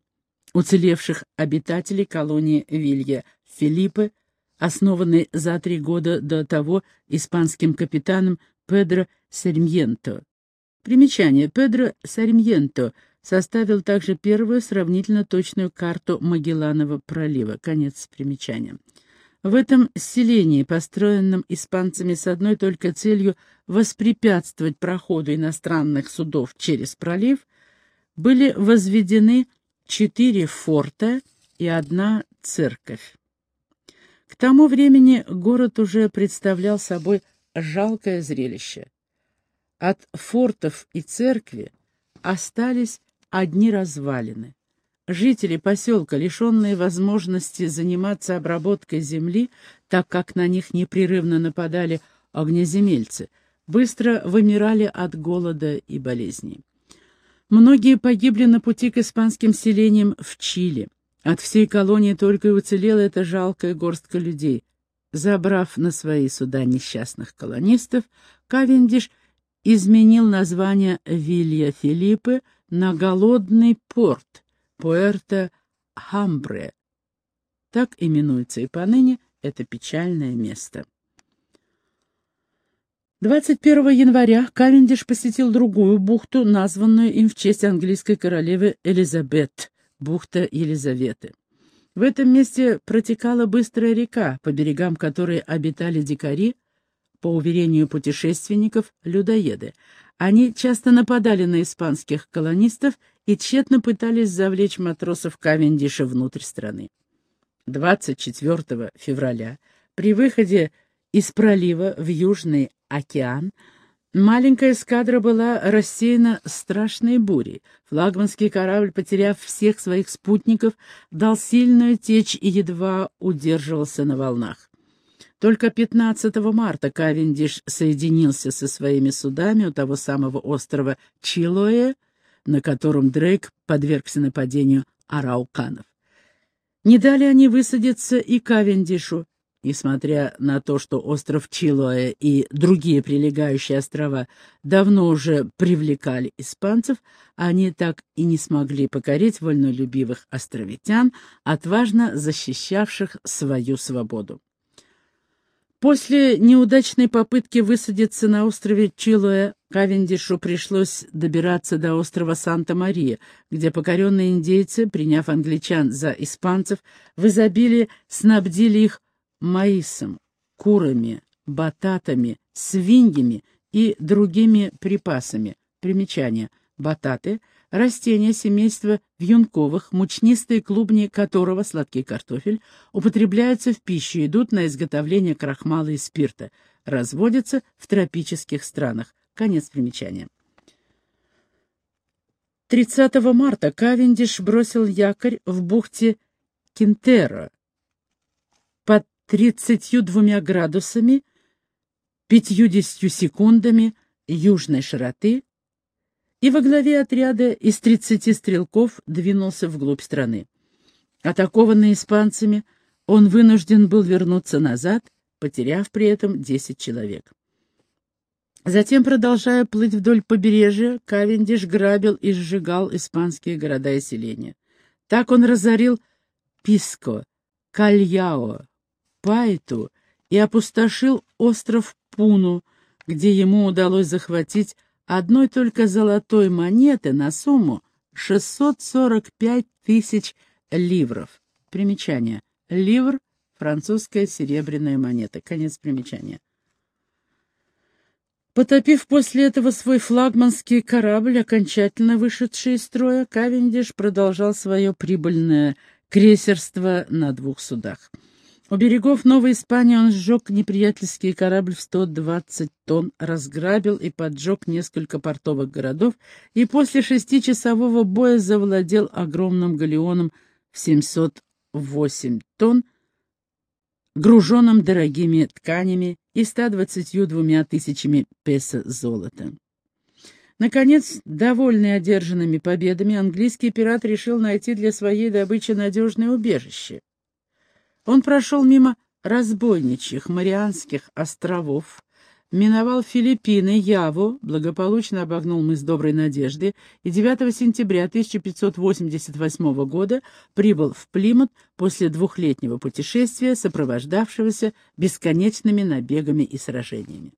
уцелевших обитателей колонии Вилья Филиппе, основанной за три года до того испанским капитаном Педро Сармьенто. Примечание. Педро Сармьенто — составил также первую сравнительно точную карту Магелланова пролива. Конец примечания. В этом селении, построенном испанцами с одной только целью воспрепятствовать проходу иностранных судов через пролив, были возведены четыре форта и одна церковь. К тому времени город уже представлял собой жалкое зрелище. От фортов и церкви остались одни развалины. Жители поселка, лишенные возможности заниматься обработкой земли, так как на них непрерывно нападали огнеземельцы, быстро вымирали от голода и болезней. Многие погибли на пути к испанским селениям в Чили. От всей колонии только и уцелела эта жалкая горстка людей. Забрав на свои суда несчастных колонистов, Кавендиш изменил название Вилья Филиппе на голодный порт Пуэрто-Хамбре. Так именуется и поныне это печальное место. 21 января Кавендиш посетил другую бухту, названную им в честь английской королевы Элизабет, бухта Елизаветы. В этом месте протекала быстрая река, по берегам которой обитали дикари, по уверению путешественников, людоеды, они часто нападали на испанских колонистов и тщетно пытались завлечь матросов Кавендиша внутрь страны. 24 февраля при выходе из пролива в Южный океан маленькая эскадра была рассеяна страшной бурей. Флагманский корабль, потеряв всех своих спутников, дал сильную течь и едва удерживался на волнах. Только 15 марта Кавендиш соединился со своими судами у того самого острова Чилоэ, на котором Дрейк подвергся нападению арауканов. Не дали они высадиться и Кавендишу, несмотря на то, что остров Чилоэ и другие прилегающие острова давно уже привлекали испанцев, они так и не смогли покорить вольнолюбивых островитян, отважно защищавших свою свободу. После неудачной попытки высадиться на острове Чилуэ, Кавендишу пришлось добираться до острова Санта-Мария, где покоренные индейцы, приняв англичан за испанцев, в изобилии снабдили их маисом, курами, бататами, свиньями и другими припасами. Примечание. Бататы — растение семейства вьюнковых, мучнистые клубни которого, сладкий картофель, употребляются в пищу, идут на изготовление крахмала и спирта, разводятся в тропических странах. Конец примечания. 30 марта Кавендиш бросил якорь в бухте Кинтеро под 32 градусами 50 секундами южной широты и во главе отряда из 30 стрелков двинулся вглубь страны. Атакованный испанцами, он вынужден был вернуться назад, потеряв при этом 10 человек. Затем, продолжая плыть вдоль побережья, Кавендиш грабил и сжигал испанские города и селения. Так он разорил Писко, Кальяо, Пайту и опустошил остров Пуну, где ему удалось захватить одной только золотой монеты на сумму 645 тысяч ливров. Примечание. Ливр — французская серебряная монета. Конец примечания. Потопив после этого свой флагманский корабль, окончательно вышедший из строя, Кавендиш продолжал свое прибыльное крейсерство на двух судах. У берегов Новой Испании он сжег неприятельский корабль в 120 тонн, разграбил и поджег несколько портовых городов и после шестичасового боя завладел огромным галеоном в 708 тонн, груженным дорогими тканями и 122 тысячами песо золота. Наконец, довольный одержанными победами, английский пират решил найти для своей добычи надежное убежище. Он прошел мимо разбойничьих Марианских островов, миновал Филиппины, Яву, благополучно обогнул мыс Доброй Надежды и 9 сентября 1588 года прибыл в Плимут после двухлетнего путешествия, сопровождавшегося бесконечными набегами и сражениями.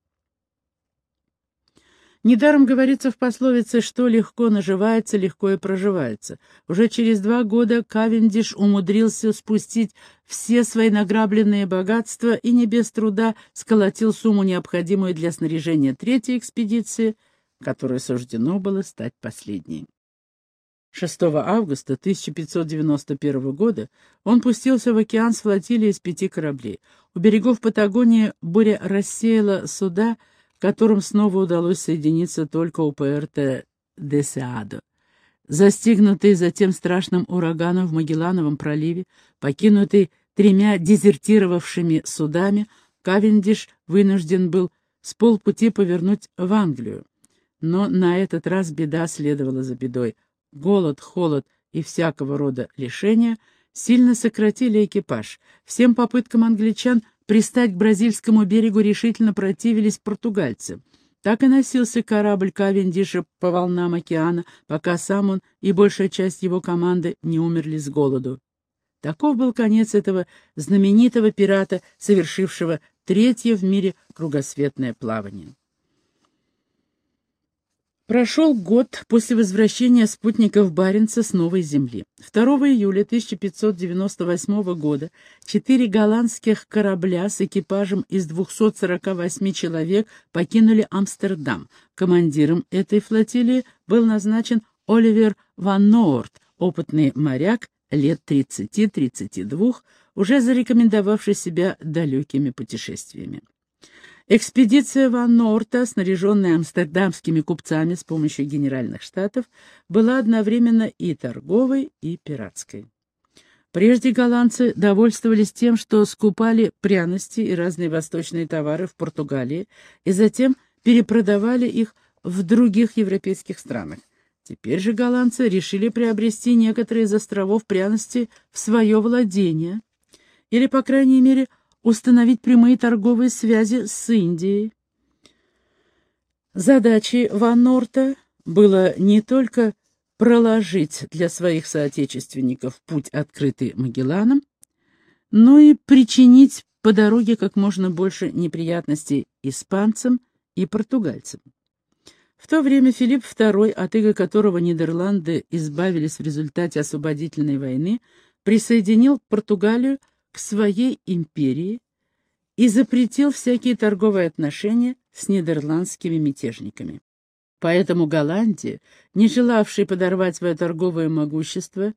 Недаром говорится в пословице, что легко наживается, легко и проживается. Уже через два года Кавендиш умудрился спустить все свои награбленные богатства и не без труда сколотил сумму, необходимую для снаряжения третьей экспедиции, которой суждено было стать последней. 6 августа 1591 года он пустился в океан с флотилией из пяти кораблей. У берегов Патагонии буря рассеяла суда, которым снова удалось соединиться только у Пуэрто де Сеадо. Застигнутый затем страшным ураганом в Магеллановом проливе, покинутый тремя дезертировавшими судами, Кавендиш вынужден был с полпути повернуть в Англию. Но на этот раз беда следовала за бедой. Голод, холод и всякого рода лишения сильно сократили экипаж. Всем попыткам англичан пристать к бразильскому берегу решительно противились португальцы. Так и носился корабль Кавендиша по волнам океана, пока сам он и большая часть его команды не умерли с голоду. Таков был конец этого знаменитого пирата, совершившего третье в мире кругосветное плавание. Прошел год после возвращения спутников Баренца с Новой Земли. 2 июля 1598 года четыре голландских корабля с экипажем из 248 человек покинули Амстердам. Командиром этой флотилии был назначен Оливер Ван Ноорт, опытный моряк лет 30-32, уже зарекомендовавший себя далекими путешествиями. Экспедиция Ван Норта, снаряженная амстердамскими купцами с помощью генеральных штатов, была одновременно и торговой, и пиратской. Прежде голландцы довольствовались тем, что скупали пряности и разные восточные товары в Португалии и затем перепродавали их в других европейских странах. Теперь же голландцы решили приобрести некоторые из островов пряности в свое владение, или, по крайней мере, установить прямые торговые связи с Индией. Задачей Ван Норта было не только проложить для своих соотечественников путь, открытый Магелланом, но и причинить по дороге как можно больше неприятностей испанцам и португальцам. В то время Филипп II, от иго которого Нидерланды избавились в результате освободительной войны, присоединил Португалию к своей империи и запретил всякие торговые отношения с нидерландскими мятежниками. Поэтому Голландия, не желавшая подорвать свое торговое могущество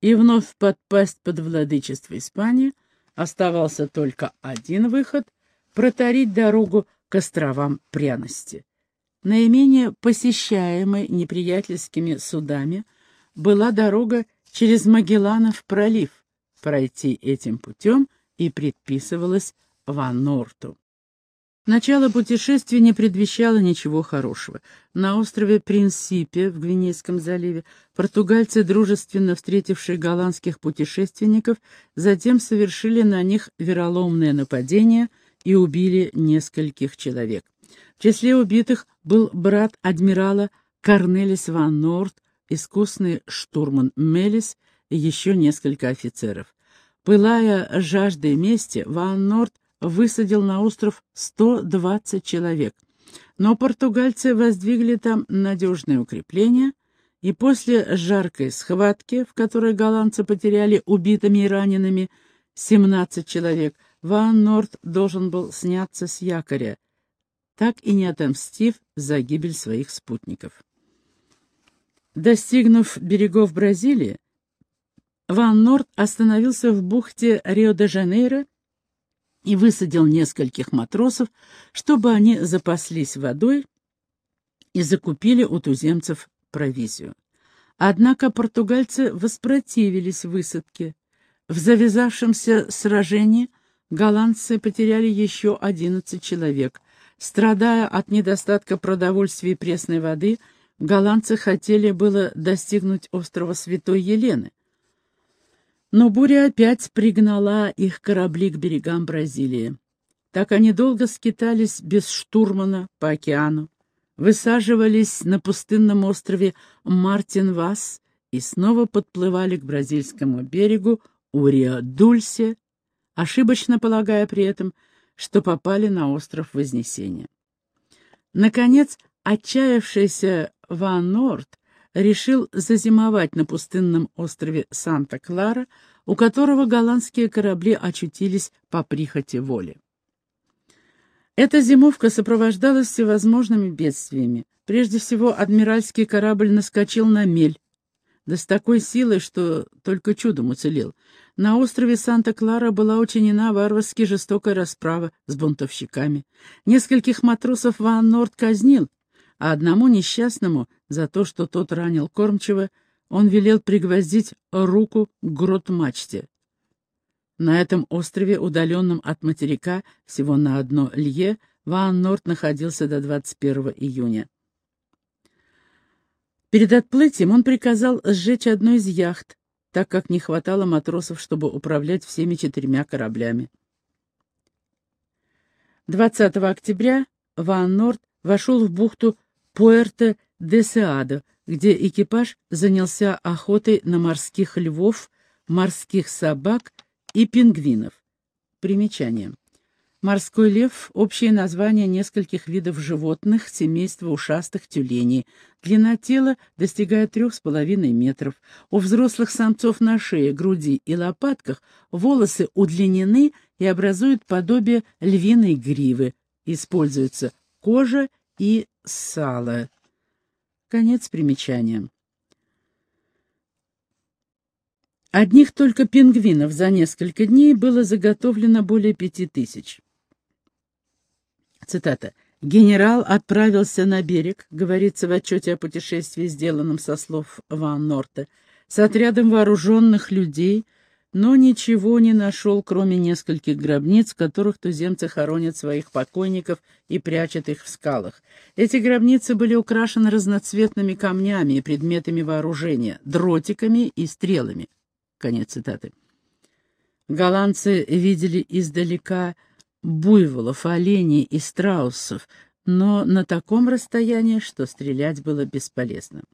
и вновь подпасть под владычество Испании, оставался только один выход — протарить дорогу к островам пряности. Наименее посещаемой неприятельскими судами была дорога через Магелланов пролив — Пройти этим путем и предписывалось Ван Норту. Начало путешествия не предвещало ничего хорошего. На острове Принсипе в Гвинейском заливе португальцы, дружественно встретившие голландских путешественников, затем совершили на них вероломное нападение и убили нескольких человек. В числе убитых был брат адмирала Корнелис ван Норт, искусный штурман Мелис и еще несколько офицеров. Пылая жаждой мести, Ван Норт высадил на остров 120 человек. Но португальцы воздвигли там надежные укрепления и после жаркой схватки, в которой голландцы потеряли убитыми и ранеными 17 человек, Ван Норт должен был сняться с якоря, так и не отомстив за гибель своих спутников. Достигнув берегов Бразилии, Ван Норт остановился в бухте Рио-де-Жанейро и высадил нескольких матросов, чтобы они запаслись водой и закупили у туземцев провизию. Однако португальцы воспротивились высадке. В завязавшемся сражении голландцы потеряли еще 11 человек. Страдая от недостатка продовольствия и пресной воды, голландцы хотели было достигнуть острова Святой Елены. Но буря опять пригнала их корабли к берегам Бразилии. Так они долго скитались без штурмана по океану, высаживались на пустынном острове Мартин-Вас и снова подплывали к бразильскому берегу Уриа-Дульсе, ошибочно полагая при этом, что попали на остров Вознесения. Наконец, отчаявшийся Ван Норт решил зазимовать на пустынном острове Санта-Клара, у которого голландские корабли очутились по прихоти воли. Эта зимовка сопровождалась всевозможными бедствиями. Прежде всего, адмиральский корабль наскочил на мель, да с такой силой, что только чудом уцелел. На острове Санта-Клара была учинена варварски жестокая расправа с бунтовщиками. Нескольких матросов Ван Норд казнил, а одному несчастному за то, что тот ранил кормчего, он велел пригвоздить руку к грот-мачте. На этом острове, удаленном от материка всего на одно лье, Ван Норт находился до 21 июня. Перед отплытием он приказал сжечь одну из яхт, так как не хватало матросов, чтобы управлять всеми четырьмя кораблями. 20 октября Ван Норт вошел в бухту Пуэрто-де-Сеадо, где экипаж занялся охотой на морских львов, морских собак и пингвинов. Примечание. Морской лев – общее название нескольких видов животных семейства ушастых тюленей. Длина тела достигает 3,5 метров. У взрослых самцов на шее, груди и лопатках волосы удлинены и образуют подобие львиной гривы. Используется кожа и сало. Конец примечания. Одних только пингвинов за несколько дней было заготовлено более пяти тысяч. Цитата. «Генерал отправился на берег», — говорится в отчете о путешествии, сделанном со слов Ван Норта, с отрядом вооруженных людей, но ничего не нашел, кроме нескольких гробниц, в которых туземцы хоронят своих покойников и прячут их в скалах. Эти гробницы были украшены разноцветными камнями и предметами вооружения, дротиками и стрелами. Конец цитаты. Голландцы видели издалека буйволов, оленей и страусов, но на таком расстоянии, что стрелять было бесполезно.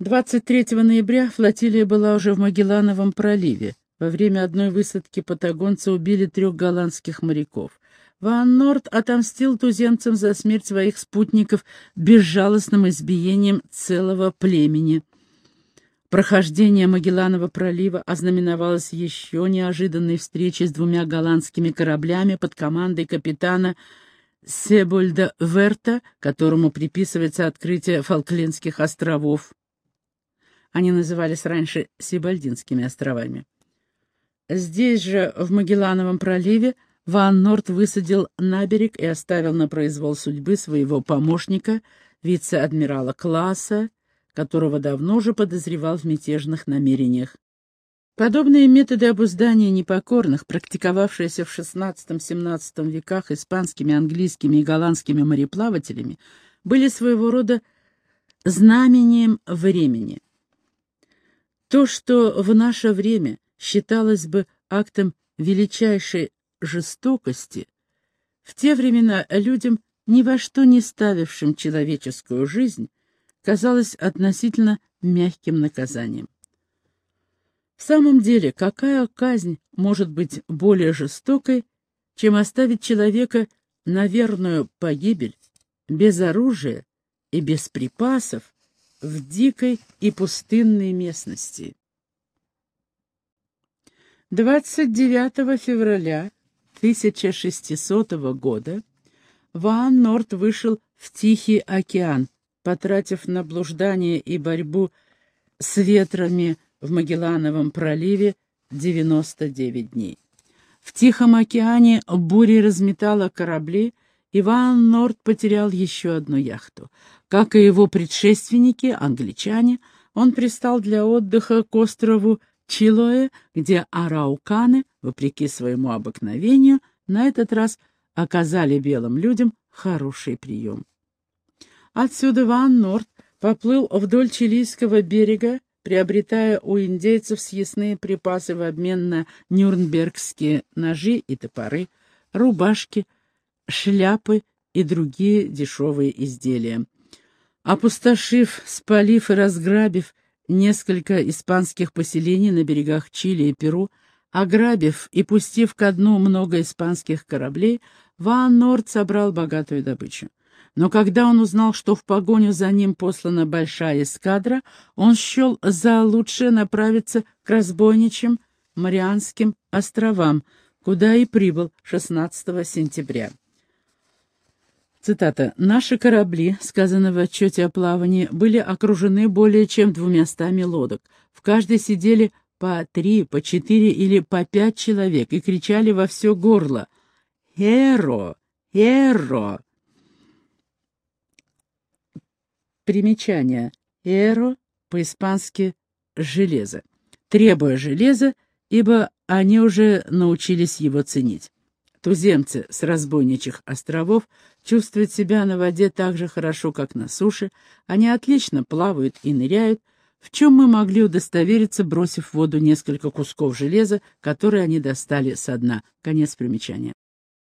23 ноября флотилия была уже в Магеллановом проливе. Во время одной высадки патагонцы убили трех голландских моряков. Ван Норт отомстил туземцам за смерть своих спутников безжалостным избиением целого племени. Прохождение Магелланова пролива ознаменовалось еще неожиданной встречей с двумя голландскими кораблями под командой капитана Себольда Верта, которому приписывается открытие Фолклендских островов. Они назывались раньше Сибальдинскими островами. Здесь же, в Магеллановом проливе, Ван Норт высадил на берег и оставил на произвол судьбы своего помощника, вице-адмирала Класса, которого давно уже подозревал в мятежных намерениях. Подобные методы обуздания непокорных, практиковавшиеся в XVI-XVII веках испанскими, английскими и голландскими мореплавателями, были своего рода знамением времени. То, что в наше время считалось бы актом величайшей жестокости, в те времена людям, ни во что не ставившим человеческую жизнь, казалось относительно мягким наказанием. В самом деле, какая казнь может быть более жестокой, чем оставить человека на верную погибель, без оружия и без припасов, в дикой и пустынной местности. 29 февраля 1600 года Ван Норт вышел в Тихий океан, потратив на блуждание и борьбу с ветрами в Магеллановом проливе 99 дней. В Тихом океане буря разметала корабли, Иван Норт потерял еще одну яхту. Как и его предшественники, англичане, он пристал для отдыха к острову Чилое, где арауканы, вопреки своему обыкновению, на этот раз оказали белым людям хороший прием. Отсюда Ван Норт поплыл вдоль чилийского берега, приобретая у индейцев съестные припасы в обмен на нюрнбергские ножи и топоры, рубашки, шляпы и другие дешевые изделия. Опустошив, спалив и разграбив несколько испанских поселений на берегах Чили и Перу, ограбив и пустив ко дну много испанских кораблей, Ван Норд собрал богатую добычу. Но когда он узнал, что в погоню за ним послана большая эскадра, он счел за лучшее направиться к разбойничьим Марианским островам, куда и прибыл 16 сентября. Цитата. «Наши корабли, сказано в отчете о плавании, были окружены более чем двумястами лодок. В каждой сидели по три, по четыре или по пять человек и кричали во все горло «Эро! Эро!». Примечание. «Эро» по-испански «железо», требуя железа, ибо они уже научились его ценить. Туземцы с разбойничьих островов чувствуют себя на воде так же хорошо, как на суше, они отлично плавают и ныряют, в чем мы могли удостовериться, бросив в воду несколько кусков железа, которые они достали со дна. Конец примечания.